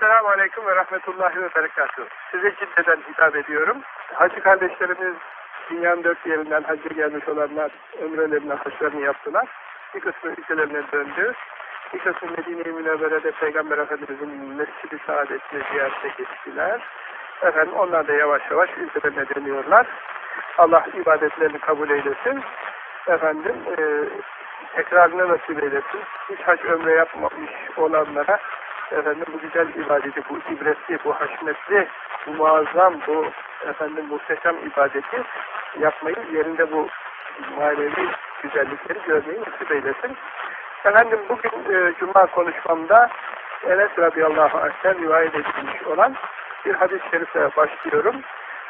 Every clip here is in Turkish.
Selamun Aleyküm ve Rahmetullahi ve Berekatuhu. Size Cidde'den hitap ediyorum. Hacı kardeşlerimiz dünyanın dört yerinden hacca gelmiş olanlar ömrelerini, haçlarını yaptılar. Bir kısmı ülkelerine döndü. Bir kısmı Medine-i Münevvere'de Peygamber Efendimiz'in Mescid-i Saadet'ini ziyarete geçtiler. Efendim onlar da yavaş yavaş ülkelerine dönüyorlar. Allah ibadetlerini kabul eylesin. Efendim e, tekrarını nasip eylesin. Hiç hac ömre yapmamış olanlara efendim bu güzel ibadeti, bu ibretli, bu haşmetli, bu muazzam, bu efendim muhteşem ibadeti yapmayı, yerinde bu manevi güzellikleri görmeyi nasip eylesin. Efendim bugün e, Cuma konuşmamda Enes radıyallahu anh'ten rivayet edilmiş olan bir hadis-i şerifle başlıyorum.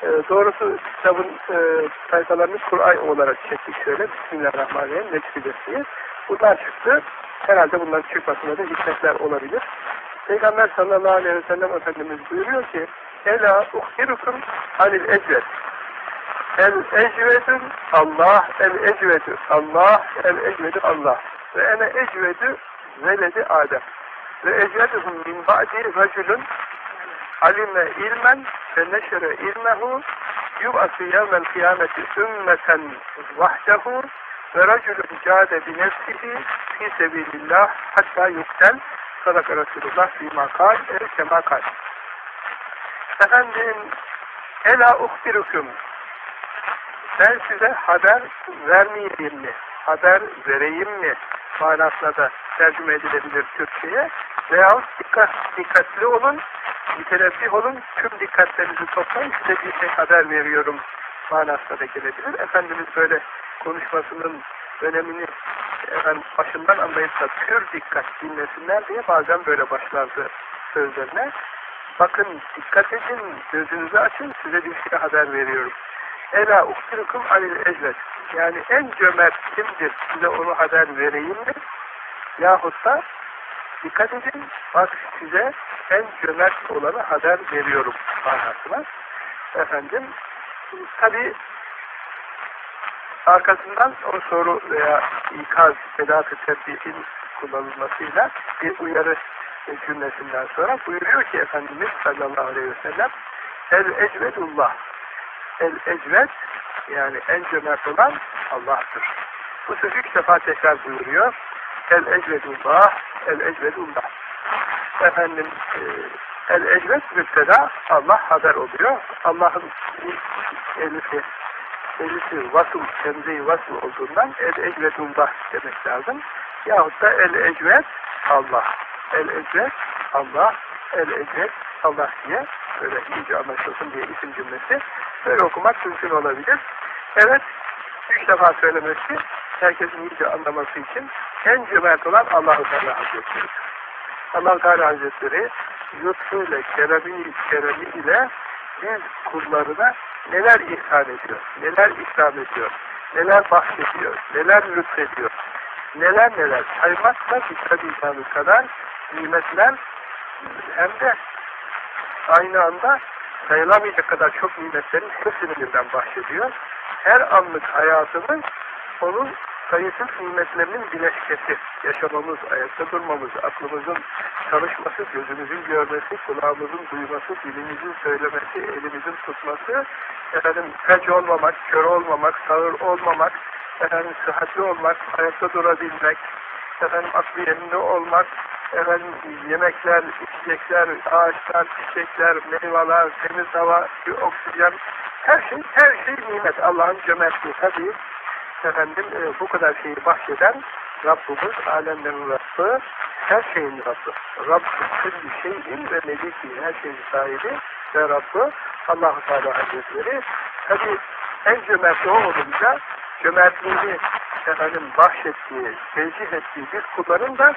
E, doğrusu kitabın e, sayfalarını Kur'an olarak çektik şöyle. Bismillahirrahmanirrahim. Neticesi. Bunlar çıktı. Herhalde bunların çıkmasında da hikmetler olabilir. Peygamber sallallahu aleyhi ve sellem Efendimiz buyuruyor ki Ela uhbirukum anil ecvet. El ecvedü Allah El ecvedü Allah El ecvedü Allah. Ve ene ecvedü veledi Adem. Ve ecvedühüm min ba'di racülün alime ilmen ve neşere ilmehu yub'ası yevmel kıyameti ümmeten vahdehu ve racülün cade bi nefsihi fi sebilillah hatta yuktel sadaka Resulullah fîmâ kal el kemâ kal efendim ela uhbirukum ben size haber vermeyeyim mi? Haber vereyim mi? Manasına da tercüme edilebilir Türkçe'ye. Veyahut dikkat, dikkatli olun, mütenebbih olun, tüm dikkatlerinizi toplayın, size bir şey haber veriyorum manasına da gelebilir. Efendimiz böyle konuşmasının önemini efendim, başından anlayıp da pür dikkat dinlesinler diye bazen böyle başlardı sözlerine. Bakın dikkat edin, gözünüzü açın, size bir şey haber veriyorum. Ela uktirukum anil ecvet. Yani en cömert kimdir? Size onu haber vereyim mi? Yahut da dikkat edin, bak size en cömert olanı haber veriyorum manasına. Efendim, tabi arkasından o soru veya ikaz, edat-ı tedbirin kullanılmasıyla bir uyarı cümlesinden sonra buyuruyor ki Efendimiz sallallahu aleyhi ve sellem El-Ecvedullah El-Ecved yani en cömert olan Allah'tır. Bu sözü üç defa tekrar buyuruyor. El-Ecvedullah El-Ecvedullah Efendim e, El-Ecved müpteda Allah haber oluyor. Allah'ın elifi elifi vasıl, temze vasıl olduğundan El-Ecvedullah demek lazım. Yahut da El-Ecved Allah El-Ecved Allah El-Ecved Allah diye böyle iyice anlaşılsın diye isim cümlesi böyle okumak mümkün olabilir. Evet, üç defa söylemesi herkesin iyice anlaması için en cömert olan Allah-u Teala Hazretleri. allah Teala Hazretleri lütfuyla, keremi, keremi ile biz kullarına neler ihsan ediyor, neler ikram ediyor, neler bahsediyor, neler lütfediyor, neler neler? Saymakla bitmediği kadar nimetler. Hem de aynı anda sayılamayacak kadar çok nimetlerin hepsini birden bahsediyor. Her anlık hayatımız onun sayısız nimetlerinin bileşkesi. Yaşamamız, ayakta durmamız, aklımızın çalışması, gözümüzün görmesi, kulağımızın duyması, dilimizin söylemesi, elimizin tutması, efendim felç olmamak, kör olmamak, sağır olmamak, efendim sıhhatli olmak, ayakta durabilmek, efendim aklı yerinde olmak, efendim yemekler, içecekler, ağaçlar, çiçekler, meyveler, temiz hava, oksijen, her şey, her şey nimet. Allah'ın cömertliği tabii. Efendim e, bu kadar şeyi bahşeden Rabbimiz, alemlerin Rabbi, her şeyin Rabbi. Rabbi külli şeyin ve meliki, her şeyin sahibi ve Rabbi Allah-u Teala Hazretleri. Tabii en cömertli o olunca cömertliğini efendim bahşettiği, tevcih ettiği biz kulların da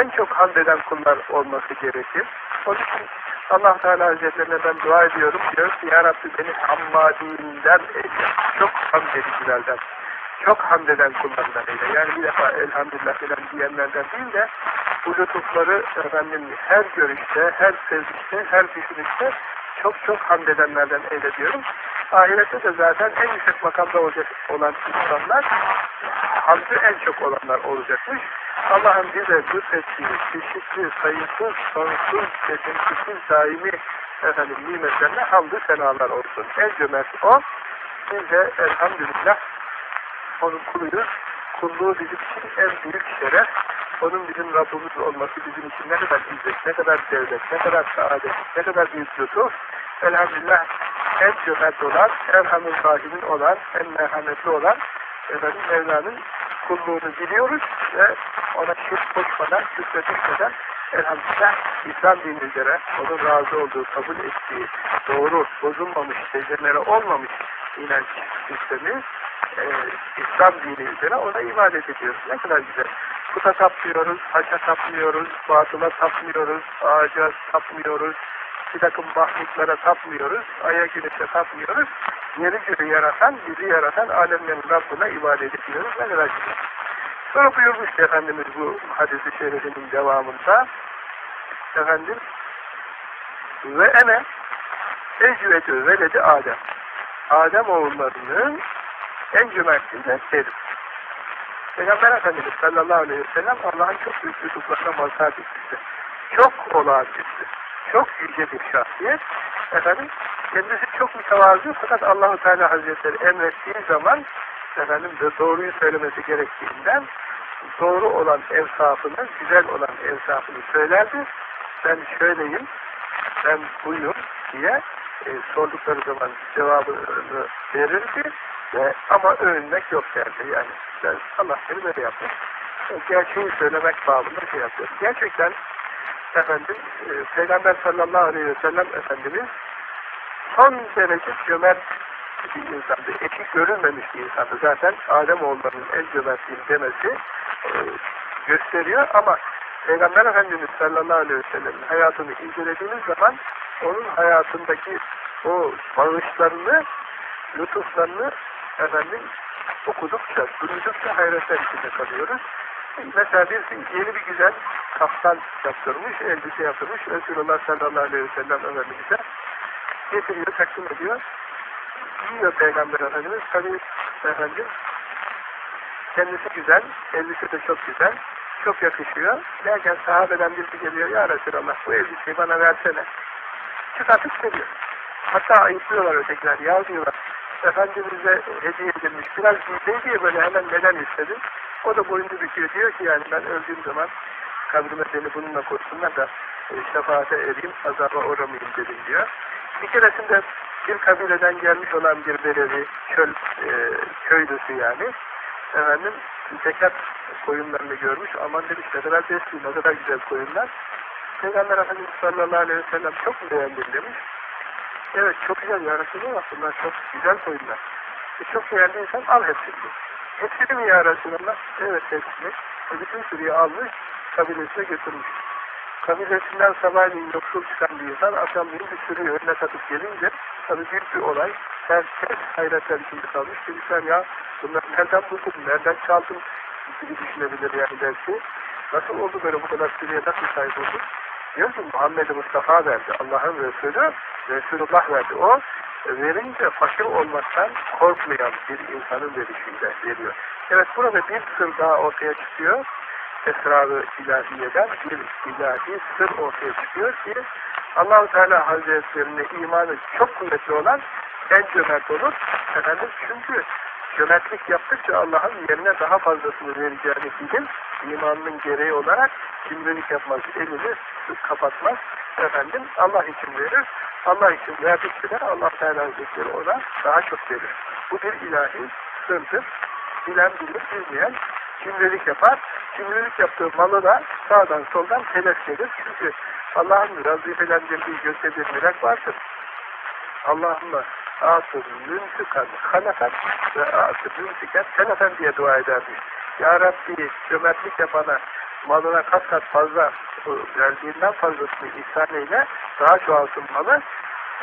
en çok hamd eden kullar olması gerekir. Onun için allah Teala Hazretlerine ben dua ediyorum. Diyor ki Ya Rabbi beni hammadinden eyle. Çok hamd edicilerden. Çok hamd eden kullarından. Yani bir defa elhamdülillah falan diyenlerden değil de bu lütufları efendim her görüşte, her sezişte, her düşünüşte çok çok hamd edenlerden eyle diyorum. Ahirette de zaten en yüksek makamda olacak olan insanlar hamdü en çok olanlar olacakmış. Allah'ın bize lütfettiği, çeşitli, sayısız, sonsuz, kesintisiz, daimi efendim nimetlerine hamdü senalar olsun. En cömert o. Biz de elhamdülillah onun kuluyuz. Kulluğu bizim için en büyük şeref. Onun bizim Rabbimiz olması bizim için ne kadar izzet, ne kadar devlet, ne kadar saadet, ne kadar büyük lütuf. Elhamdülillah en cömert olan, en hamur sahibin olan, en merhametli olan efendim Mevla'nın kulluğunu biliyoruz ve ona şirk koşmadan, şükretmeden elhamdülillah İslam dini onun razı olduğu, kabul ettiği, doğru, bozulmamış, dejenere olmamış inanç sistemi e, İslam dini ona ibadet ediyoruz. Ne kadar güzel. Puta tapmıyoruz, haşa tapmıyoruz, batıla tapmıyoruz, ağaca tapmıyoruz, bir takım mahluklara tapmıyoruz, aya güneşe tapmıyoruz. Yeri göğü yaratan, bizi yaratan alemlerin Rabbine ibadet ediyoruz. Ne kadar güzel. Sonra buyurmuş ki Efendimiz bu hadisi şerifinin devamında efendim ve ene ecvedü veledi Adem Adem oğullarının en cömertliği de benim. Peygamber Efendimiz sallallahu aleyhi ve sellem Allah'ın çok büyük lütuflarına mazhar etmişti. Çok olağanüstü, çok yüce bir şahsiyet. Efendim, kendisi çok mütevazı fakat Allahu Teala Hazretleri emrettiği zaman efendim de doğruyu söylemesi gerektiğinden doğru olan evsafını, güzel olan evsafını söylerdi. Ben şöyleyim, ben buyum diye e, sordukları zaman cevabını verirdi ve ama övünmek yok derdi yani. Ben Allah seni böyle yapmış. E, gerçeği söylemek babında şey yapıyor. Gerçekten efendim e, Peygamber sallallahu aleyhi ve sellem Efendimiz son derece cömert bir insandı. Eki görülmemiş bir insandı. Zaten Adem oğullarının en cömertliğini demesi e, gösteriyor ama Peygamber Efendimiz sallallahu aleyhi ve sellem'in hayatını incelediğimiz zaman onun hayatındaki o bağışlarını, lütuflarını efendim okudukça, duydukça hayretler içinde kalıyoruz. Mesela bir yeni bir güzel kaftan yaptırmış, elbise yaptırmış. Resulullah sallallahu aleyhi ve sellem Efendimiz'e getiriyor, takdim ediyor. Giyiyor Peygamber Efendimiz. Tabi efendim kendisi güzel, elbise de çok güzel, çok yakışıyor. Derken sahabeden birisi geliyor, ya Resulallah bu elbiseyi bana versene. Çıkartıp veriyor. Hatta ayıplıyorlar ötekiler, ya. Efendimiz'e hediye edilmiş, biraz giyseydi diye böyle hemen neden istedin? O da boynu büküyor, diyor ki yani ben öldüğüm zaman kabrime beni bununla koysunlar da e, şefaate ereyim, azaba uğramayayım dedim diyor. Bir keresinde bir kabileden gelmiş olan bir berevi, çöl e, köylüsü yani, efendim zekat koyunlarını görmüş, aman demiş ne kadar besli, ne kadar güzel koyunlar. Peygamber Efendimiz sallallahu aleyhi ve sellem çok mu beğendin demiş. Evet çok güzel ya Resulallah bunlar çok güzel koyunlar. E, çok beğendiysen al hepsini. Mi ya Resulallah? Evet. E, bütün sürüyü almış kabilesine götürmüş. Kabilesinden sabahleyin yoksul çıkan bir insan akşamleyin bir sürüyü önüne satıp gelince tabi büyük bir olay. Herkes hayretler içinde kalmış. Demişler ya bunları nereden buldun, nereden çaldın gibi düşünebilir yani belki. Nasıl oldu böyle bu kadar sürüye nasıl sahip oldun? Ki Muhammed Mustafa verdi. Allah'ın Resulü Resulullah verdi. O verince fakir olmaktan korkmayan bir insanın verişinde veriyor. Evet burada bir sır daha ortaya çıkıyor. Esrar-ı ilahiyeden bir ilahi sır ortaya çıkıyor ki allah Teala Hazretlerine imanı çok kuvvetli olan en cömert olur. Efendim çünkü cömertlik yaptıkça Allah'ın yerine daha fazlasını vereceğini bilir. imanının gereği olarak cimrilik yapmaz, elini kapatmaz. Efendim Allah için verir. Allah için verdikçe de Allah Teala Hazretleri ona daha çok verir. Bu bir ilahi sırdır. Bilen bilir, bilmeyen cimrilik yapar. Cimrilik yaptığı malı da sağdan soldan telef gelir. Çünkü Allah'ın vazifelendirdiği melek vardır. Allah'ın asır mümsükan hanafen ve asır mümsüken telefen diye dua edermiş. Ya Rabbi cömertlik yapana malına kat kat fazla verdiğinden fazlasını ihsan eyle. Daha çoğalsın malı.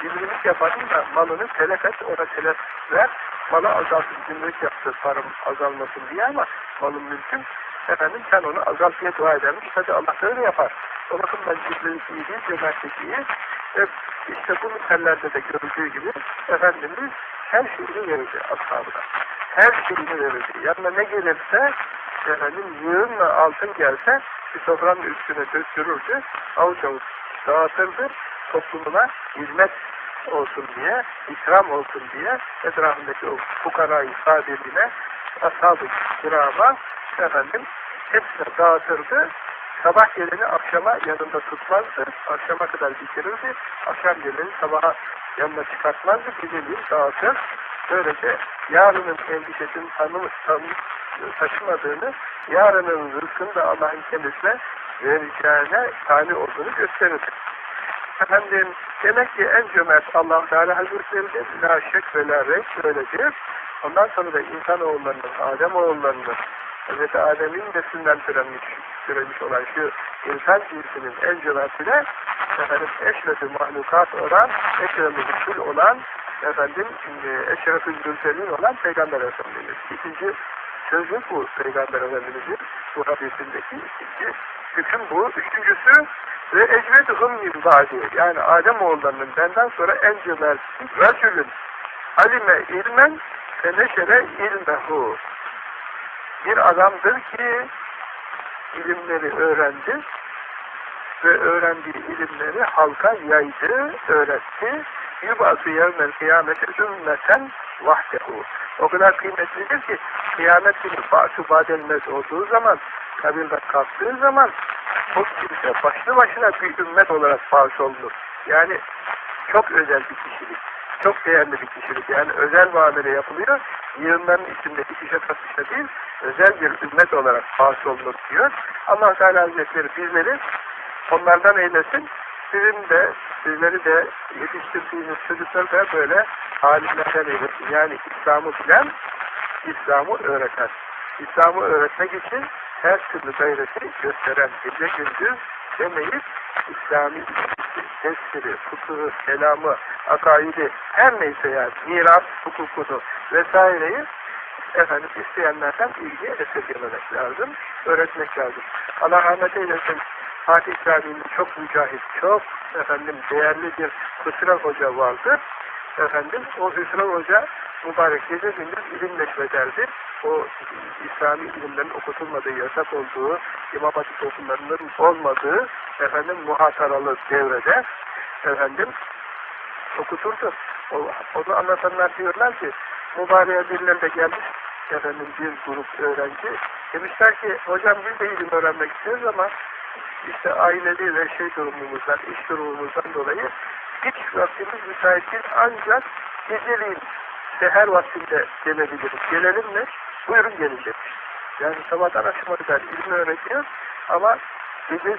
Cimrilik yapanın da malını telef et ona telef ver. Malı azalsın cimrilik yaptı param azalmasın diye ama malın mülkün efendim sen onu azalt diye dua edermiş tabi Allah da yapar o bakımdan cimrilik iyi değil cömertlik iyi Ve işte bu misallerde de görüldüğü gibi Efendimiz her şeyini verirdi ashabına. Her şeyini verirdi. Yanına ne gelirse efendim yığınla altın gelse bir sofranın üstüne döktürürdü. Avuç avuç dağıtırdı. Toplumuna hizmet olsun diye, ikram olsun diye etrafındaki o fukarayı sadirine, ashab-ı kirama efendim hepsine dağıtırdı. Sabah geleni akşama yanında tutmazdı. Akşama kadar bitirirdi. Akşam geleni sabaha yanına çıkartmazdı. Geceliğin dağıtır. Böylece yarının endişesini tanım, tanım, taşımadığını, yarının rızkını da Allah'ın kendisine vereceğine tali olduğunu gösterir. Efendim, demek ki en cömert allah Teala Hazretleri'dir. La şek ve la renk böyledir. Ondan sonra da insanoğullarının, Adem oğullarının, Hz. Adem'in neslinden türenmiş, türemiş olan şu insan cinsinin en cömertine efendim eşrefi mahlukat olan, eşrefi kul olan efendim eşrefi zülselin olan Peygamber Efendimiz. İkinci sözü bu Peygamber Efendimiz'in bu hadisindeki ikinci hüküm bu. Üçüncüsü ve ecveduhum min ba'di yani Adem oğullarının benden sonra en cömerti racülün alime ilmen ve neşere ilmehu bir adamdır ki ilimleri öğrendi ve öğrendiği ilimleri halka yaydı, öğretti. Yubası yevmel kıyameti ümmeten vahdehu. O kadar kıymetlidir ki kıyamet günü ba'su badelmez olduğu zaman, kabirden kalktığı zaman o kimse başlı başına bir ümmet olarak bağış olunur. Yani çok özel bir kişilik. Çok değerli bir kişilik. Yani özel muamele yapılıyor. Yığınların içinde itişe satışa değil, özel bir ümmet olarak bağış olunur diyor. allah Teala Hazretleri bizleri onlardan eylesin. Sizin de, sizleri de yetiştirdiğiniz çocukları da böyle alimlerden eylesin. Yani İslam'ı bilen, İslam'ı öğreten. İslam'ı öğretmek için her türlü gayreti gösteren gece gündüz demeyip İslami tefsiri, fıkıhı, kelamı, akaidi, her neyse yani miras hukukunu vesaireyi efendim isteyenlerden ilgi esirgememek lazım, öğretmek lazım. Allah rahmet eylesin. Fatih Camii'nin çok mücahit, çok efendim değerli bir Hüsrev Hoca vardı. Efendim o Hüsrev Hoca mübarek gece gündüz ilim neşrederdi. O İslami ilimlerin okutulmadığı, yasak olduğu, İmam Hatip okullarının olmadığı efendim muhataralı devrede efendim okuturdu. O, onu anlatanlar diyorlar ki mübareğe birileri gelmiş efendim bir grup öğrenci demişler ki hocam biz de ilim öğrenmek istiyoruz ama işte ailevi ve şey durumumuzdan, iş durumumuzdan dolayı hiç vaktimiz müsait değil ancak geceliğin seher vaktinde gelebiliriz. Gelelim mi? Buyurun gelecek. Yani sabahtan akşama kadar ilim öğretiyor ama gece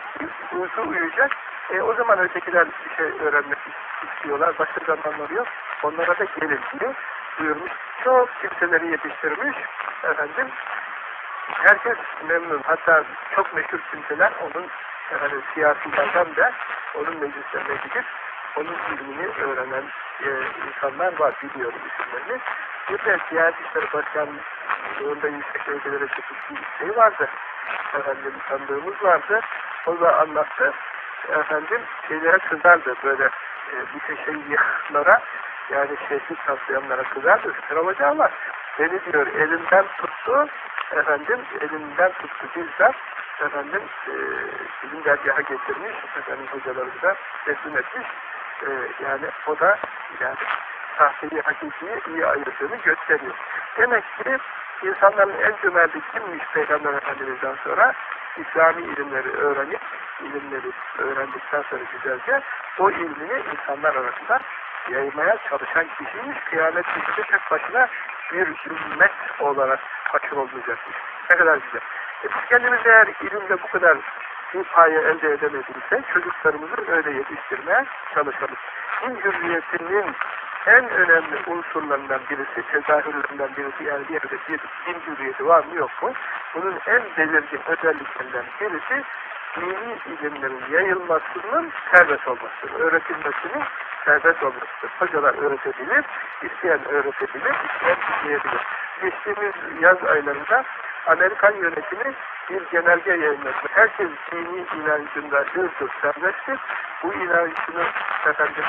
uyku uyuyacak. E, o zaman ötekiler bir şey öğrenmek istiyorlar. Başka zamanları yok. Onlara da gelin diye buyurmuş. Çok kimseleri yetiştirmiş. Efendim herkes memnun. Hatta çok meşhur kimseler onun efendim, siyasilerden de onun meclislerine gidip onun ilmini öğrenen e, insanlar var. Biliyorum isimlerini. Bir de Diyanet İşleri Başkanlığında yüksek derecelere çıkmış bir şey vardı. Efendim tanıdığımız vardı. O da anlattı. Efendim şeylere kızardı böyle e, bir şeyhlara yani şeyhlik taslayanlara kızardı. Sıra var. Beni diyor elimden tuttu efendim elimden tuttu bizzat efendim e, bizim dergaha getirmiş efendim hocalarımıza teslim etmiş e, yani o da yani sahteyi hakikiyi iyi ayırdığını gösteriyor. Demek ki insanların en cömerti kimmiş Peygamber Efendimiz'den sonra İslami ilimleri öğrenip ilimleri öğrendikten sonra güzelce o ilmini insanlar arasında yaymaya çalışan kişiymiş. Kıyamet gününde tek başına bir ümmet olarak haşır olmayacakmış. Ne kadar güzel. E kendimiz eğer ilimde bu kadar bir paye elde edemediyse çocuklarımızı öyle yetiştirmeye çalışalım. Din hürriyetinin en önemli unsurlarından birisi, tezahürlerinden birisi yani bir yerde bir din hürriyeti var mı yok mu? Bunun en belirgin özelliklerinden birisi dini ilimlerin yayılmasının serbest olmasıdır, öğretilmesinin serbest olmasıdır. Hocalar öğretebilir, isteyen öğretebilir, isteyen izleyebilir. Geçtiğimiz yaz aylarında Amerikan yönetimi bir genelge yayınladı. Herkes dini inancında hırsız, serbesttir. Bu inancını efendim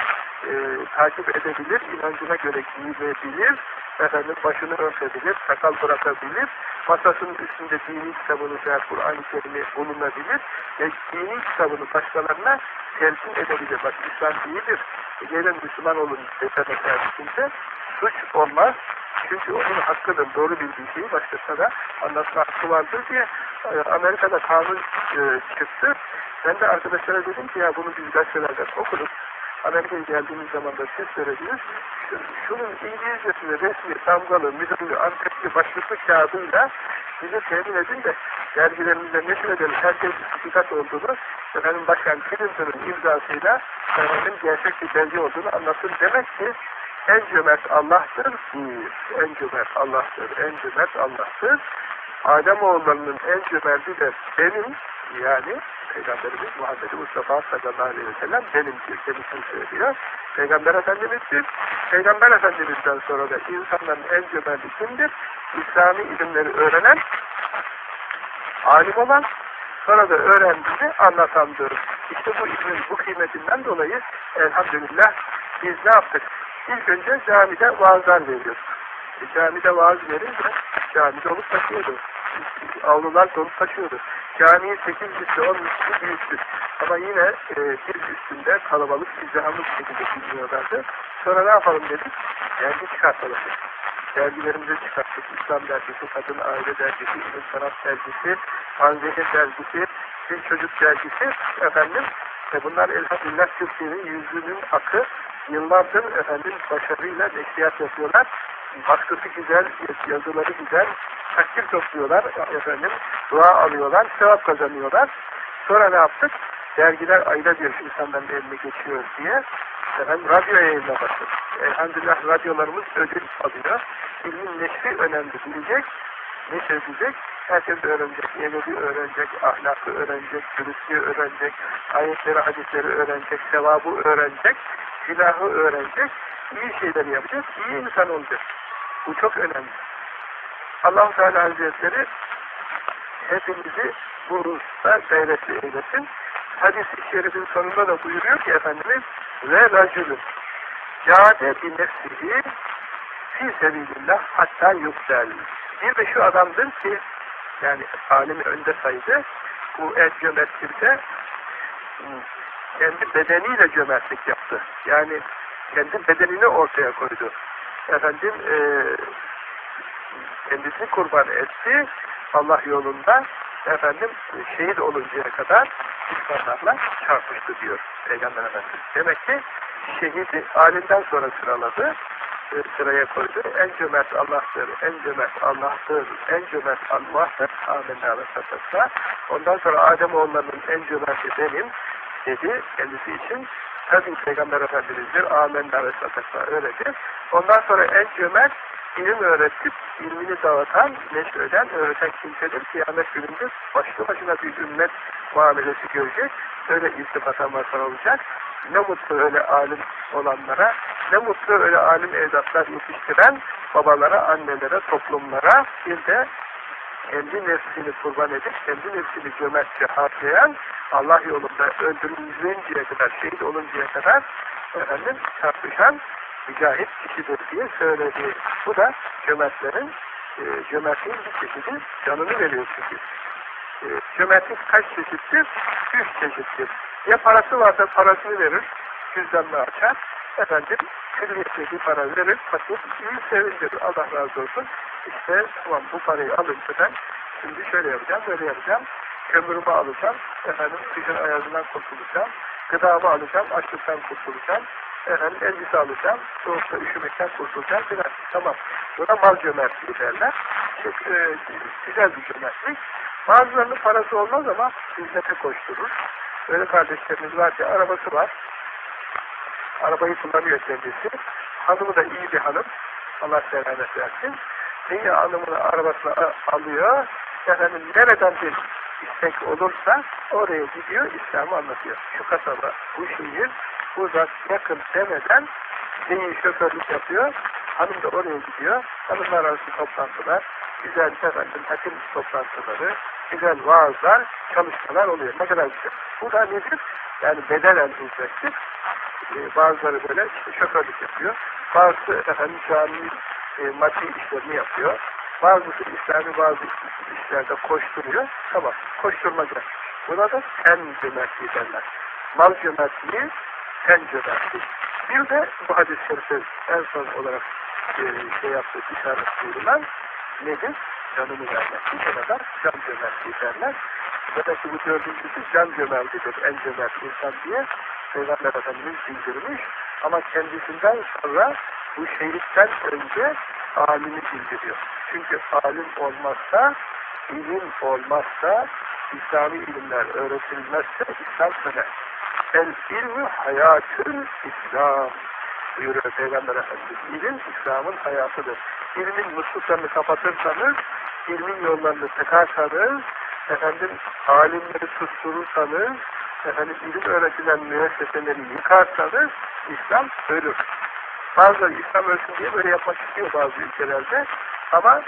e, takip edebilir, inancına göre giyilebilir, efendim başını örtebilir, sakal bırakabilir, masasının üstünde dini kitabını Kur'an-ı Kerim'i bulunabilir ve dini kitabını başkalarına telkin edebilir. Bak İslam iyidir, gelin Müslüman olun dese mesela kimse, suç olmaz. Çünkü onun hakkıdır, doğru bildiği şeyi başkasına da anlatma hakkı vardır diye e, Amerika'da kanun e, çıktı. Ben de arkadaşlara dedim ki ya bunu biz gazetelerden okuduk. Amerika'ya geldiğimiz zaman da ses vereceğiz. Şunun İngilizcesini resmi, damgalı, müdürlü, antepli, başlıklı kağıdıyla bize temin edin de dergilerimizde neşir edelim. Herkes dikkat olduğunu, efendim Başkan Clinton'ın imzasıyla efendim gerçek bir belge olduğunu anlatın. Demek ki en cömert Allah'tır. En cömert Allah'tır. En cömert Allah'tır. Ademoğullarının en cömerti de benim yani Peygamberimiz Muhammed Mustafa sallallahu aleyhi ve sellem benimdir. Kendisini söylüyor. Peygamber Efendimiz'dir. Peygamber Efendimiz'den sonra da insanların en cömerti kimdir? İslami ilimleri öğrenen, alim olan, sonra da öğrendiğini anlatandır. İşte bu ilmin bu kıymetinden dolayı elhamdülillah biz ne yaptık? İlk önce camide vaazlar veriyoruz. E, camide vaaz verince camide olup taşıyordu. Avlular dolup taşıyordu. Camiyi 8 litre, 10 litre büyüttük. Ama yine e, bir üstünde kalabalık, izdihamlı bir şekilde dinliyorlardı. Sonra ne yapalım dedik? Dergi çıkartalım dedik. Dergilerimizi çıkarttık. İslam dergisi, Kadın Aile dergisi, İlim Sanat dergisi, Anzehir dergisi, Bir Çocuk dergisi, efendim, e bunlar elhamdülillah Türkiye'nin yüzünün akı, yıllardır efendim başarıyla neşriyat yapıyorlar. Baskısı güzel, yazıları güzel, takdir topluyorlar efendim, dua alıyorlar, sevap kazanıyorlar. Sonra ne yaptık? Dergiler ayda bir insanların eline geçiyor diye efendim radyo yayınına başladık. Elhamdülillah radyolarımız ödül alıyor. İlmin neşri önemli bilecek, neşredecek, herkes öğrenecek, edebi öğrenecek, ahlakı öğrenecek, dürüstlüğü öğrenecek, ayetleri, hadisleri öğrenecek, sevabı öğrenecek, silahı öğrenecek, iyi şeyler yapacak, iyi insan olacak. Bu çok önemli. allah Teala Hazretleri hepimizi bu hususta gayretli eylesin. Hadis-i şerifin sonunda da buyuruyor ki Efendimiz ve racülün cade bi nefsihi fi sebilillah hatta yüksel. Bir de şu adamdır ki yani alimi önde saydı bu el cömert kimse kendi bedeniyle cömertlik yaptı. Yani kendi bedenini ortaya koydu. Efendim e, kendisini kurban etti Allah yolunda efendim şehit oluncaya kadar düşmanlarla çarpıştı diyor Peygamber Efendimiz. Demek ki şehidi alinden sonra sıraladı e, sıraya koydu. En cömert Allah'tır, en cömert Allah'tır, en cömert Allah'tır. Amenna. Ondan sonra Adem oğullarının en cömerti benim dedi kendisi için. Tabi Peygamber Efendimiz'dir. Amenna ve satasa öyledir. Ondan sonra en cömert ilim öğretip ilmini dağıtan, neşreden, öğreten kimsedir. Kıyamet gününde başlı başına bir ümmet muamelesi görecek. Öyle iltifata mazhar olacak. Ne mutlu öyle alim olanlara, ne mutlu öyle alim evlatlar yetiştiren babalara, annelere, toplumlara bir de kendi nefsini kurban edip, kendi nefsini cömertçe harcayan, Allah yolunda öldürülünceye kadar, şehit oluncaya kadar efendim çarpışan mücahit kişidir diye söyledi. Bu da cömertlerin, e, cömertliğin bir çeşidi, canını veriyor çünkü. E, cömertlik kaç çeşittir? Üç çeşittir. Ya parası varsa parasını verir, cüzdanını açar, efendim külliyetli para verir, fakir iyi sevindirir. Allah razı olsun. İşte tamam bu parayı alınca ben şimdi şöyle yapacağım, böyle yapacağım. Kömürümü alacağım, efendim kışın ayazından kurtulacağım. Gıdamı alacağım, açlıktan kurtulacağım. Efendim elbise alacağım, soğukta üşümekten kurtulacağım filan. Tamam. Buna mal cömertliği derler. Çok e, güzel bir cömertlik. Bazılarının parası olmaz ama hizmete koşturur. Öyle kardeşlerimiz var ki arabası var. Arabayı kullanıyor kendisi. Hanımı da iyi bir hanım. Allah selamet versin. İyi hanımını arabasına alıyor. Efendim nereden bir istek olursa oraya gidiyor, İslam'ı anlatıyor. Şu kasaba, bu şehir, uzak, yakın demeden şeyi şoförlük yapıyor. Hanım da oraya gidiyor. Hanımlar arası toplantılar, güzel efendim hakim toplantıları, güzel vaazlar, çalışmalar oluyor. Ne kadar güzel. Bu da nedir? Yani bedenen hizmettir. Ee, bazıları böyle işte şoförlük yapıyor. Bazısı efendim cami e, maddi işlerini yapıyor. Bazısı İslami bazı işlerde koşturuyor. Tamam, koşturmaca. Buna da sen cömertliği derler. Mal cömertliği, sen cömertliği. Bir de bu şerife en son olarak e, şey yaptığı işaret buyurulan nedir? Canını vermek. Bu kadar can cömertliği derler. Demek ki bu dördüncüsü can cömertidir, en cömert insan diye Peygamber Efendimiz bildirmiş. Ama kendisinden sonra bu şehitten önce alimi bildiriyor. Çünkü alim olmazsa, ilim olmazsa, İslami ilimler öğretilmezse İslam söner. El ilmi hayatül İslam buyuruyor Peygamber Efendimiz. İlim İslam'ın hayatıdır. İlmin musluklarını kapatırsanız, ilmin yollarını tıkarsanız, efendim alimleri susturursanız, efendim ilim öğretilen müesseseleri yıkarsanız, İslam ölür. Bazıları İslam ölsün diye böyle yapmak istiyor bazı ülkelerde ama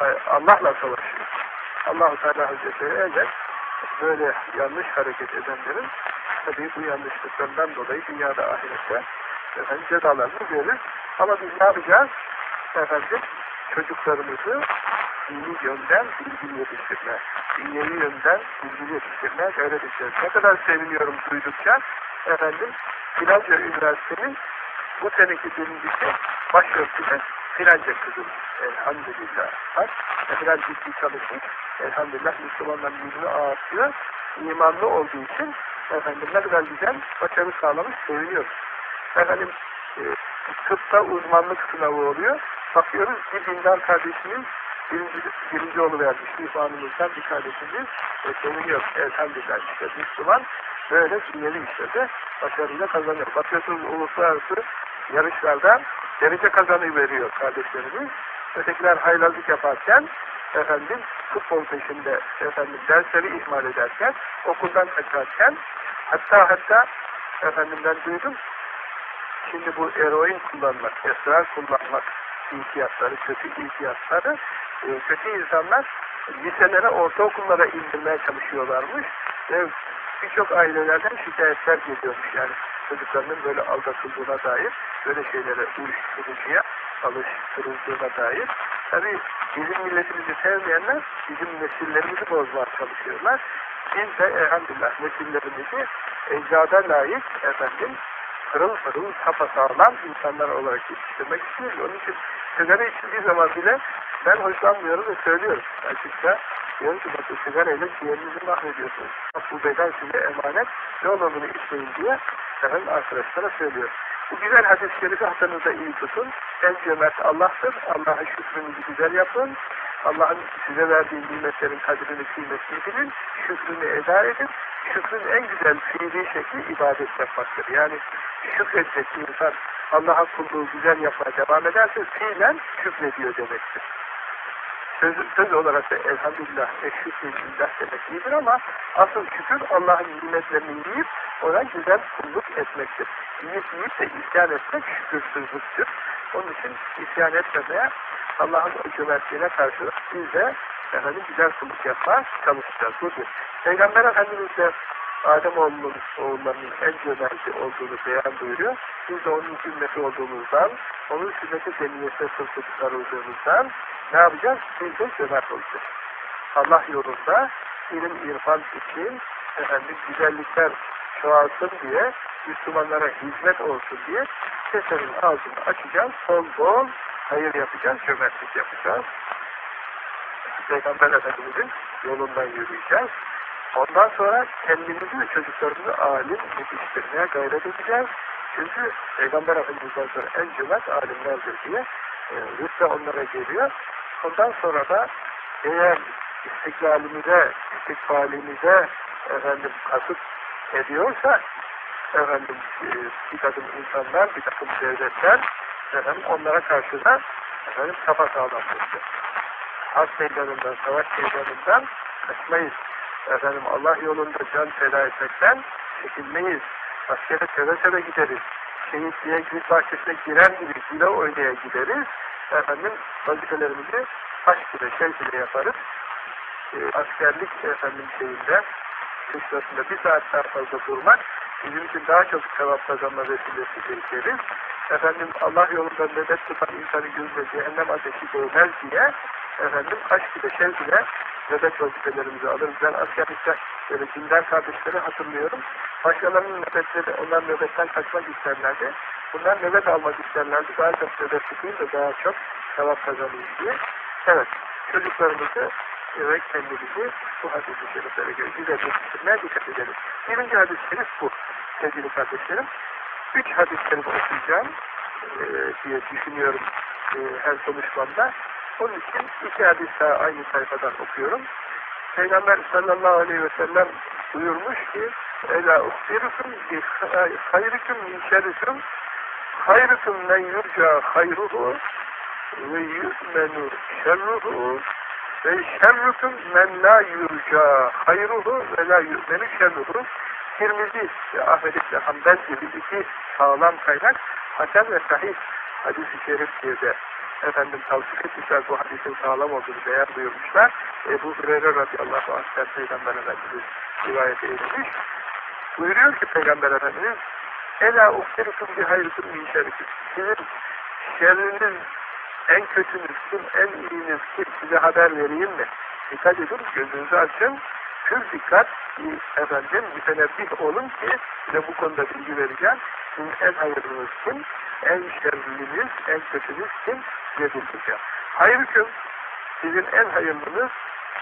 e, Allah'la savaşıyor. Allah-u Teala Hazretleri evet böyle yanlış hareket edenlerin tabii bu yanlışlıklarından dolayı dünyada ahirette efendim cezalarını verir. Ama biz ne yapacağız? Efendim çocuklarımızı dini yönden bilgili yetiştirme, dünyevi yönden bilgili yetiştirmeye gayret edeceğiz. Ne kadar seviniyorum duydukça efendim filanca üniversitenin bu seneki birincisi başörtüden filanca kızım elhamdülillah. Bak, ne kadar ciddi çalışmış. Elhamdülillah Müslümanların yüzünü ağırtıyor. İmanlı olduğu için efendim ne kadar güzel başarı sağlamış, seviniyoruz. Efendim e, tıpta uzmanlık sınavı oluyor. Bakıyoruz bir dindar kardeşimiz birinci, birinci oğlu vermiş İfanımızdan bir kardeşimiz e, seviniyor. Elhamdülillah işte Müslüman böyle dünyevi işlerde başarıyla kazanıyor. Bakıyorsunuz uluslararası yarışlarda derece kazanı veriyor kardeşlerimiz. Ötekiler haylazlık yaparken efendim futbol peşinde efendim dersleri ihmal ederken okuldan kaçarken hatta hatta efendim ben duydum şimdi bu eroin kullanmak, esrar kullanmak ihtiyatları, kötü ihtiyatları e, kötü insanlar liselere, ortaokullara indirmeye çalışıyorlarmış ve birçok ailelerden şikayetler geliyormuş yani çocuklarının böyle aldatıldığına dair, böyle şeylere uyuşturucuya alıştırıldığına dair. Tabi bizim milletimizi sevmeyenler bizim nesillerimizi bozmaya çalışıyorlar. Biz de elhamdülillah nesillerimizi ecdada layık efendim pırıl sapasağlam insanlar olarak yetiştirmek istiyoruz. Onun için sigara içildiği zaman bile ben hoşlanmıyorum ve söylüyorum açıkça. Diyorum ki bakın sigarayla ciğerinizi mahvediyorsunuz. Bu beden size emanet. Ne olur bunu içmeyin diye efendim arkadaşlara söylüyorum. Bu güzel hadis-i şerifi iyi tutun. En cömert Allah'tır. Allah'a şükrünüzü güzel yapın. Allah'ın size verdiği nimetlerin kadrini, kıymetini bilin. Şükrünü eda edin. Şükrün en güzel fiili şekli ibadet yapmaktır. Yani şükredecek insan Allah'a kulluğu güzel yapmaya devam ederse fiilen şükrediyor demektir. Söz, söz olarak da elhamdülillah eşşükrülillah demek iyidir ama asıl şükür Allah'ın nimetlerini yiyip ona güzel kulluk etmektir. Yiyip yiyip de isyan etmek şükürsüzlüktür. Onun için isyan etmemeye Allah'ın cömertliğine karşı biz de efendim, güzel kulluk yapmaya çalışacağız. Budur. Peygamber Efendimiz de Adem oğlunun, oğullarının en cömerti olduğunu beyan buyuruyor. Biz de onun sünneti olduğumuzdan, onun sünneti seniyesine sırtı sarıldığımızdan ne yapacağız? Biz de cömert olacağız. Allah yolunda ilim irfan için efendim, güzellikler çoğalsın diye, Müslümanlara hizmet olsun diye kesenin ağzını açacağız, bol bol hayır yapacağız, cömertlik yapacağız. Peygamber Efendimiz'in yolundan yürüyeceğiz. Ondan sonra kendimizi ve çocuklarımızı alim yetiştirmeye gayret edeceğiz. Çünkü Peygamber Efendimiz'den sonra en cömert alimlerdir diye e, rütbe onlara geliyor. Ondan sonra da eğer istiklalimize, istikbalimize efendim kasıt ediyorsa efendim e, bir takım insanlar, bir takım devletler efendim onlara karşı da efendim kafa sağlam. Harp meydanından, savaş meydanından kaçmayız. Efendim Allah yolunda can feda etmekten çekinmeyiz. Askere seve seve gideriz. Şehitliğe gidip bahçesine girer gibi güle oynaya gideriz. Efendim vazifelerimizi aşk ile, şevk ile yaparız. E, askerlik efendim şeyinde, kışlasında bir saat daha fazla durmak bizim için daha çok sevap kazanma vesilesi deriz. Efendim Allah yolunda nöbet tutan insanı gözle cehennem ateşi değmez diye efendim aşk ile şevk ile nöbet vazifelerimizi alırız. Ben askerlikte böyle dindar kardeşleri hatırlıyorum. Başkalarının nöbetleri, onlar nöbetten kaçmak isterlerdi. Bunlar nöbet almak isterlerdi. Daha çok nöbet tutayım da daha çok sevap kazanayım diye. Evet, çocuklarımızı ve kendimizi bu hadis-i şeriflere göre güzel yetiştirmeye dikkat edelim. Birinci hadis-i şerif bu sevgili kardeşlerim. Üç hadis-i okuyacağım e, diye düşünüyorum e, her konuşmamda. Onun için iki hadis daha aynı sayfadan okuyorum. Peygamber sallallahu aleyhi ve sellem buyurmuş ki Ela uhbirukum bi hayrikum min şerrikum hayrukum men yurca hayruhu ve yu'menu şerruhu ve şerrukum men la yurca hayruhu ve la yu'menu şerruhu Tirmizi ve Ahmet İbni Hanbel gibi iki sağlam kaynak Hasan ve Sahih hadis-i şerif diye de efendim tavsiye etmişler bu hadisin sağlam olduğunu beyan buyurmuşlar. Ebu Hureyre radıyallahu anh'ten Peygamber Efendimiz rivayet edilmiş. Buyuruyor ki Peygamber Efendimiz Ela ukterikum bir hayrikum min şerrikum. Sizin şerriniz en kötünüz kim, en iyiniz kim size haber vereyim mi? Dikkat edin, gözünüzü açın. Pür dikkat, efendim, mütenebbih olun ki size bu konuda bilgi vereceğim. Sizin en hayırlınız kim, en şerriniz, en kötünüz kim size bildireceğim. Hayırküm, sizin en hayırlınız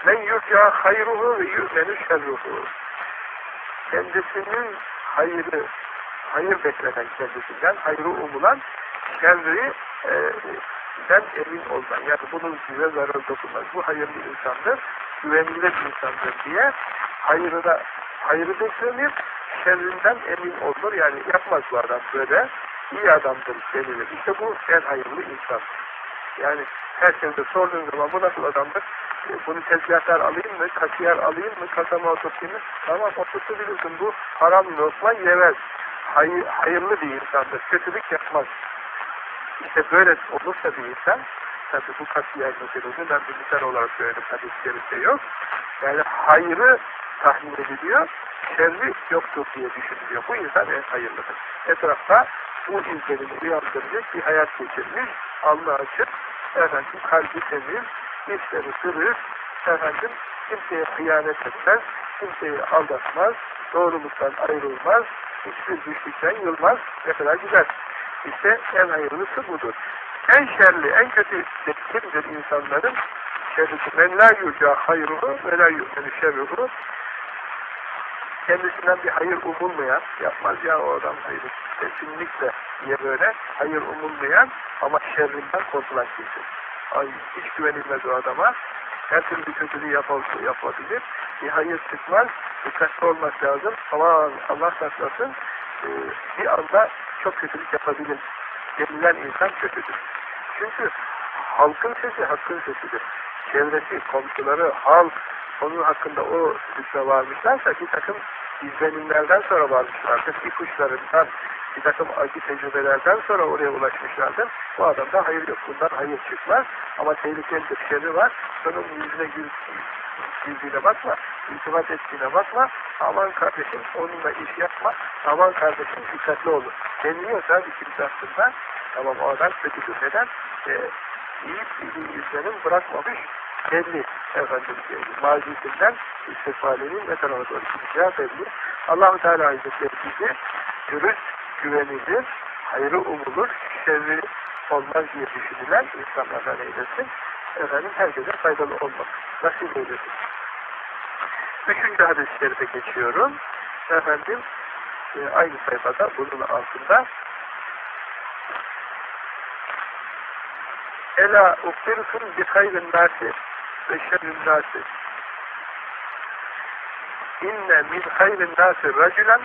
men yurca hayruhu ve yu'menu şerruhu. Kendisinin hayırı, hayır beklenen kendisinden, hayrı umulan, şerri e, sen emin olman. Yani bunun size zarar dokunmaz. Bu hayırlı insandır, güvenilir insandır diye hayrına, hayrı beklenir, şerrinden emin olur. Yani yapmaz bu adam böyle, iyi adamdır denilir. İşte bu en hayırlı insan. Yani herkese sorduğun zaman bu nasıl adamdır? E, bunu tezgahlar alayım mı, kasiyer alayım mı, kasama oturtayım mı? Tamam oturtabilirsin. Bu haram lokma yemez. Hayır, hayırlı bir insandır. Kötülük yapmaz. İşte böyle olursa bir insan, tabi bu kasiyer meselesi, ben bir misal olarak söyledim, hadis-i şerifte yok. Yani hayrı tahmin ediliyor, şerri yoktur diye düşünülüyor. Bu insan en hayırlıdır. Etrafta bu izlenimi uyandıracak bir hayat geçirmiş, Allah açık, efendim kalbi temiz, işleri sırır, efendim kimseye hıyanet etmez, kimseyi aldatmaz, doğruluktan ayrılmaz, hiçbir güçlükten yılmaz, ne kadar güzel. İşte en hayırlısı budur. En şerli, en kötü kimdir insanların? Şerrisi men la yurca hayruhu ve la yurceni şerruhu kendisinden bir hayır umulmayan, yapmaz ya o adam hayır, kesinlikle diye böyle hayır umulmayan ama şerrinden korkulan kimse. Ay hiç güvenilmez o adama. Her türlü kötülüğü yapabilir. Bir hayır çıkmaz. Dikkatli olmak lazım. Aman Allah saklasın. Ee, bir anda çok kötülük yapabilir. Denilen insan kötüdür. Çünkü halkın sesi hakkın sesidir. Çevresi, komşuları, halk onun hakkında o hükme varmışlarsa bir takım izlenimlerden sonra varmışlardır. İpuçlarından, bir takım acı tecrübelerden sonra oraya ulaşmışlardır. Bu adamda hayır yok. Bundan hayır çıkmaz. Ama tehlikeli bir şerri var. Sonun yüzüne gül, güldüğüne bakma. İltifat ettiğine bakma. Aman kardeşim onunla iş yapma. Aman kardeşim dikkatli olun. Deniliyorsa bir kimse hakkında tamam o adam kötüdür. Neden? Ee, iyi bir bırakmamış belli efendim mazisinden istifalenin ne tarafa doğru gideceği belli. Allah-u Teala Hazretleri bizi dürüst, güvenilir, hayrı umulur, şerri olmaz diye düşünülen insanlardan eylesin. Efendim herkese faydalı olmak. Nasip eylesin. Üçüncü hadis-i şerife geçiyorum. Efendim e, aynı sayfada bunun altında Ela ukbirkum bi hayrin nasi ve şerrin nasi. İnne min hayrin nasi raculen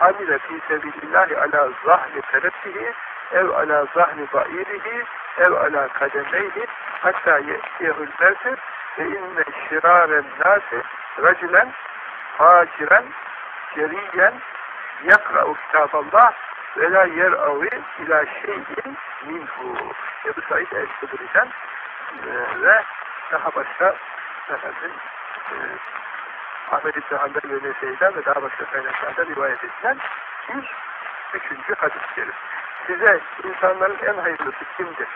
amile fi sebilillahi ala zahli terettihi ev ala zahli bairihi ev ala kademeyhi hatta ye'tiyehül mevsir ve inne şiraren nasi raculen faciren ceriyen yakra'u kitaballah ve la yer'avi ila şeyin minhu. Ebu Said el-Sıdri'den e, ve daha başka efendim e, Ahmet İbni Hanbel ve Nesey'den ve daha başka kaynaklarda rivayet edilen bir üçüncü hadis-i şerif. Size insanların en hayırlısı kimdir?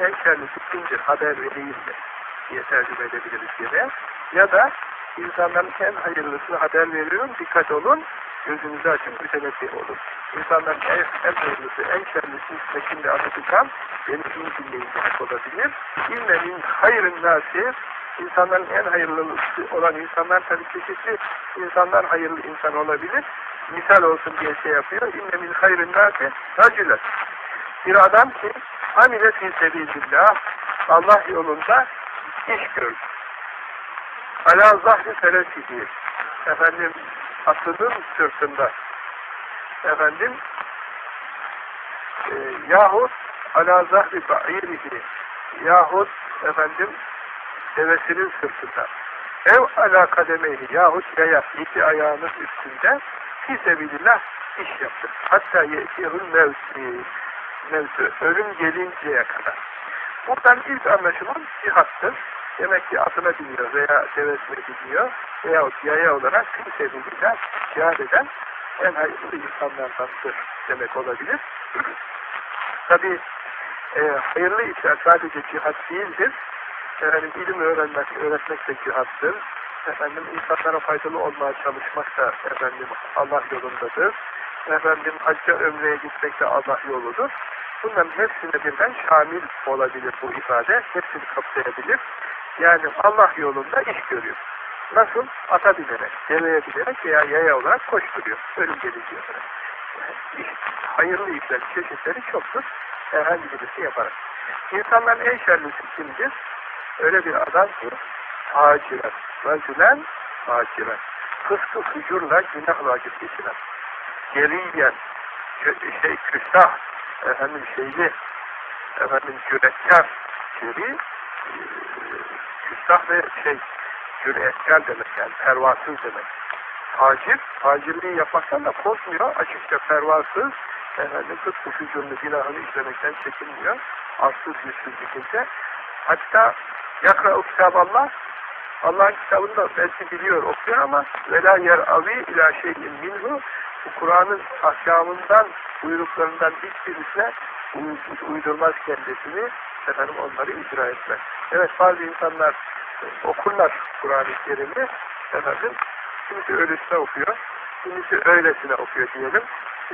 En şerlisi kimdir? Haber vereyim mi? diye tercüme edebiliriz yine. Ya da insanların en hayırlısını haber veriyorum, dikkat olun, gözünüzü açın, mütenebbih olun. İnsanların en, en hayırlısı, en şerlisi şimdi anlatacağım, beni iyi dinleyin demek olabilir. İnne min hayrın nasi, insanların en hayırlısı olan insanlar tabii çeşitli insanlar hayırlı insan olabilir. Misal olsun diye şey yapıyor. İnne min hayrın nasi racülen. Bir adam ki amile fi sebilillah Allah yolunda iş gördü. Ala zahri feresihi efendim atının sırtında efendim e, yahut ala zahri ba'irihi yahut efendim devesinin sırtında ev ala kademeyhi yahut yaya iki ayağının üstünde fi sebilillah iş yaptı. Hatta yetihul mevsi mevsi ölüm gelinceye kadar. Buradan ilk anlaşılan cihattır. Demek ki atına biniyor veya devesine biniyor veyahut yaya olarak fi sebilillah cihad eden en hayırlı insanlardandır demek olabilir. Tabi e, hayırlı işler sadece cihat değildir. Efendim, ilim öğrenmek, öğretmek de cihattır. Efendim, insanlara faydalı olmaya çalışmak da efendim, Allah yolundadır. Efendim, hacca ömreye gitmek de Allah yoludur. Bunların hepsine birden şamil olabilir bu ifade. Hepsini kapsayabilir. Yani Allah yolunda iş görüyor. Nasıl? Ata binerek, deveye binerek veya yaya olarak koşturuyor. Ölüm olarak. Yani hayırlı işler çeşitleri çoktur. Herhangi birisi yaparak. İnsanların en şerlisi kimdir? Öyle bir adam ki faciren, racülen faciren. Fıskı fücurla günah vakit geçiren. Geriyen, şey, küstah, efendim şeyli, efendim cüretkar, geri, küstah ve şey, cüretkar demek yani, pervasız demek. Facir, facirliği yapmaktan da korkmuyor, açıkça pervasız, efendim fıskı fücurlu günahını işlemekten çekinmiyor, arsız yüzsüz bir kimse. Hatta yakra-u Allah Allah'ın kitabını da belki biliyor, okuyor ama vela yer avi ila şeyin minhu bu Kur'an'ın ahkamından, buyruklarından hiçbirisine uydurmaz kendisini, efendim onları icra etmez. Evet bazı insanlar okurlar Kur'an-ı Kerim'i, efendim, kimisi öylesine okuyor, kimisi öylesine okuyor diyelim,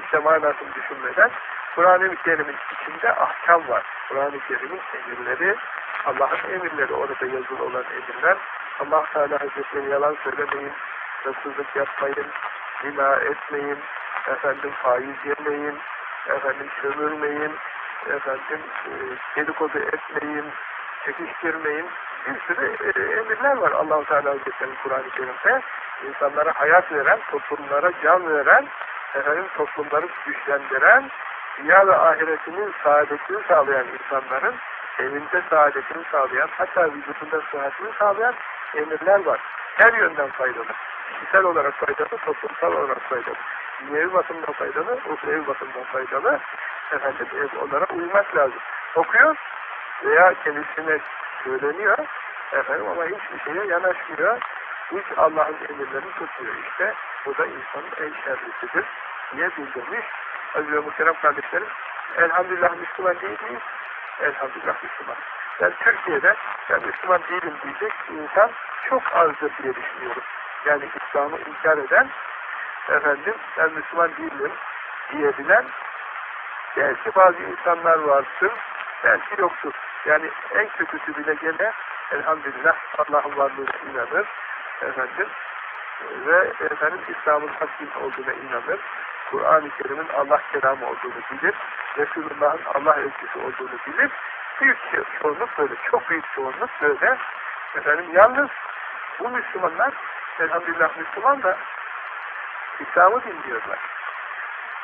işte manasını düşünmeden, Kur'an-ı Kerim'in içinde ahkam var. Kur'an-ı Kerim'in emirleri, Allah'ın emirleri, orada yazılı olan emirler, Allah Teala Hazretleri yalan söylemeyin, hırsızlık yapmayın, zina etmeyin, efendim faiz yemeyin, efendim sömürmeyin, efendim e, dedikodu etmeyin, çekiştirmeyin. Bir sürü e, emirler var allah Teala Hazretleri'nin Kur'an-ı Kerim'de. insanlara hayat veren, toplumlara can veren, efendim toplumları güçlendiren, dünya ve ahiretinin saadetini sağlayan insanların evinde saadetini sağlayan, hatta vücudunda sıhhatini sağlayan emirler var. Her yönden faydalı. Kişisel olarak faydalı, toplumsal olarak faydalı. Dünyevi bakımdan faydalı, uhrevi bakımdan faydalı. Efendim, onlara uymak lazım. Okuyor veya kendisine söyleniyor efendim ama hiçbir şeye yanaşmıyor. Hiç Allah'ın emirlerini tutmuyor. İşte bu da insanın en şerlisidir diye bildirmiş. Aziz ve muhterem kardeşlerim, elhamdülillah Müslüman değil miyiz? Elhamdülillah Müslüman. Ben Türkiye'de ben Müslüman değilim diyecek insan çok azdır diye düşünüyorum. Yani İslam'ı inkar eden efendim ben Müslüman değilim diyebilen belki bazı insanlar vardır, belki yoktur. Yani en kötüsü bile gene elhamdülillah Allah'ın varlığına inanır efendim ve efendim İslam'ın hakim olduğuna inanır. Kur'an-ı Kerim'in Allah kelamı olduğunu bilir. Resulullah'ın Allah elçisi olduğunu bilir. Büyük çoğunluk böyle, çok büyük çoğunluk böyle. Efendim yalnız bu Müslümanlar elhamdülillah Müslüman da İslam'ı dinliyorlar.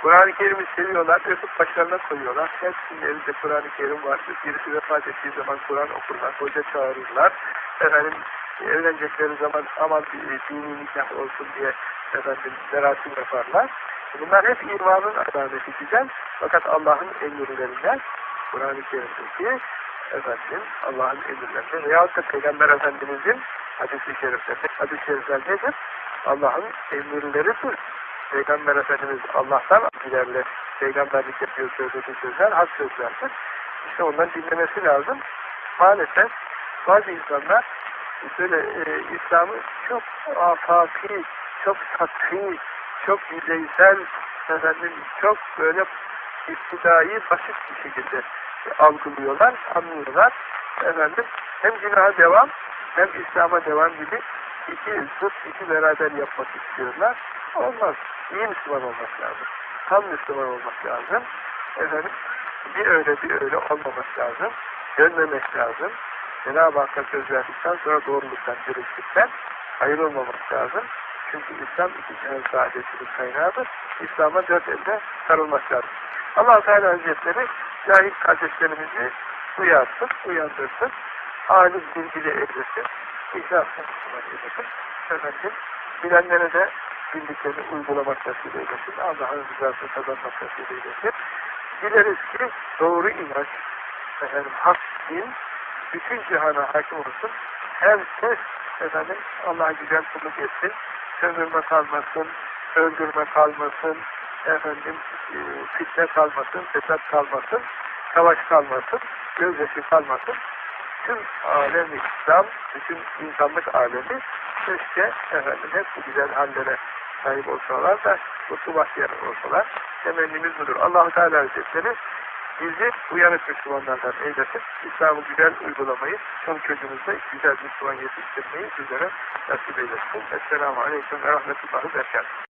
Kur'an-ı Kerim'i seviyorlar, öpüp başlarına koyuyorlar. Hepsinin elinde Kur'an-ı Kerim vardır. Birisi vefat ettiği zaman Kur'an okurlar, hoca çağırırlar. Efendim, evlenecekleri zaman aman dini nikah olsun diye efendim merasim yaparlar. Bunlar hep imanın alameti güzel. Fakat Allah'ın emirlerinden Kur'an-ı Kerim'deki efendim Allah'ın emirlerinde veyahut da Peygamber Efendimiz'in hadis-i şeriflerinde, hadis-i şerifler nedir? Allah'ın emirleridir. Peygamber Efendimiz Allah'tan abilerle peygamberlik yapıyor söylediği sözler hak sözlerdir. İşte ondan dinlemesi lazım. Maalesef bazı insanlar böyle e, İslam'ı çok afaki, çok sathi, çok yüzeysel, efendim, çok böyle iktidai, basit bir şekilde algılıyorlar, anlıyorlar. Efendim, hem günaha devam, hem İslam'a devam gibi iki zıt, iki beraber yapmak istiyorlar. Olmaz. İyi Müslüman olmak lazım. Tam Müslüman olmak lazım. Efendim, bir öyle bir öyle olmamak lazım. Dönmemek lazım. Cenab-ı Hakk'a söz verdikten sonra doğruluktan, dürüstlükten ayrılmamak lazım. Çünkü İslam iki cihan saadetinin kaynağıdır. İslam'a dört elde sarılmak lazım. allah Teala Hazretleri cahil kardeşlerimizi uyarsın, uyandırsın. Alim bilgili eylesin. Müslüman eylesin. Efendim, bilenlere de bildiklerini uygulamak nasip eylesin. Allah'ın rızasını kazanmak nasip eylesin. Dileriz ki doğru inanç, efendim, hak din, bütün cihana hakim olsun. Herkes efendim Allah'a güzel kulluk etsin. Sömürme kalmasın, öldürme kalmasın, efendim e, fitne kalmasın, fesat kalmasın, savaş kalmasın, gözyaşı kalmasın. Tüm alem İslam, bütün insanlık alemi keşke efendim hep bu güzel hallere sahip olsalar da mutlu bahtiyar olsalar. Temennimiz budur. allah Teala Hazretleri bizi uyanık Müslümanlardan eylesin. İslam'ı güzel uygulamayı, son çocuğumuzda güzel Müslüman yetiştirmeyi bizlere nasip eylesin. Esselamu Aleyküm ve Rahmetullahi Berkatuhu.